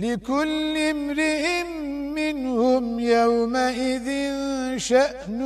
لكل امرئ منهم يومئذ شأن